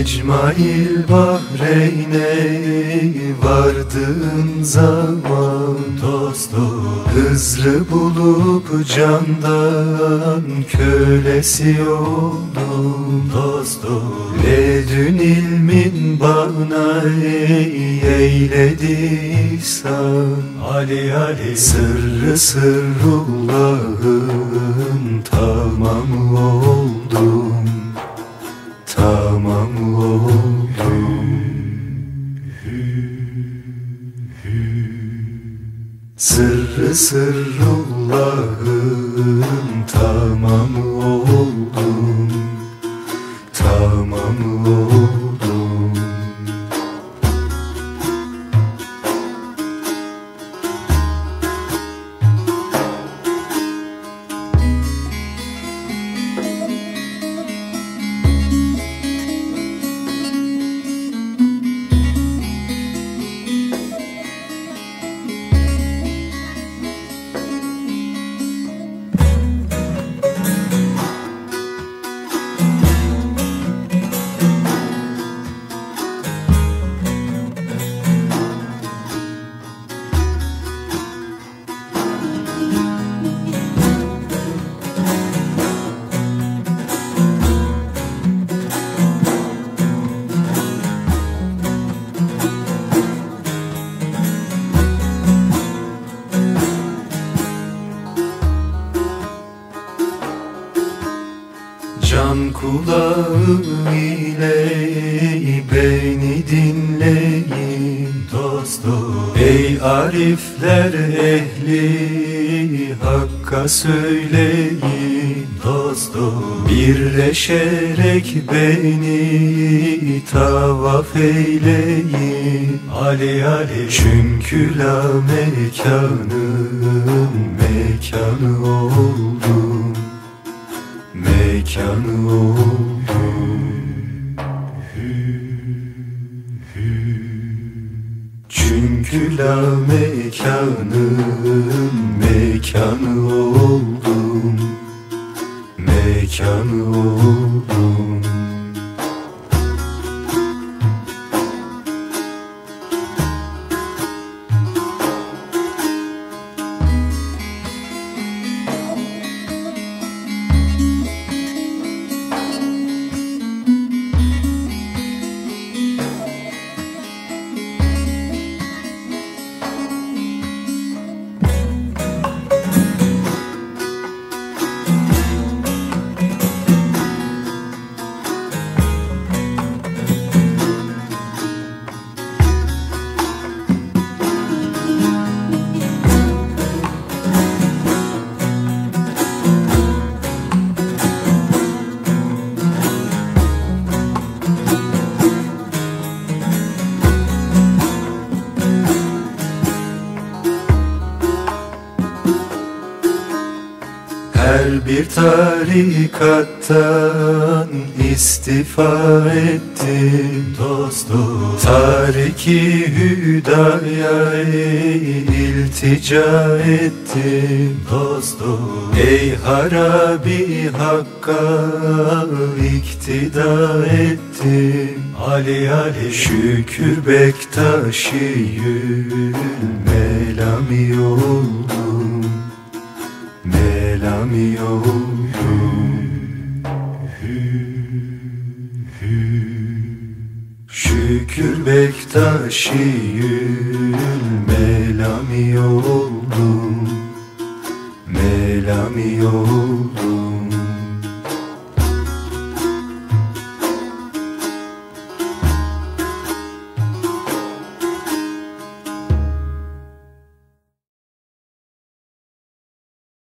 Ecmail Bahreyne vardığım zaman dost Hızrı bulup candan kölesi oldum dost Ledün ilmin bana eyledi ihsan Ali Ali Sırrı sırrullahın tamam oldum sırrullahın tamam Can kulağı ile beni dinleyin dostum. Ey arifler ehli Hakka söyleyin dostum. Birleşerek beni tavaf eyleyin. Ali Ali Çünkü la mekanın mekanı oldum Çünkü la mekanın mekanı oldum. Mekanı oldum bir tarikattan istifa ettim dostum. Tariki hüdaya iltica ettim dostum. Ey harabi hakka iktida ettim Ali Ali şükür Bektaşiyül melami oldum Melami oldum Şükür melami oldum Melami oldum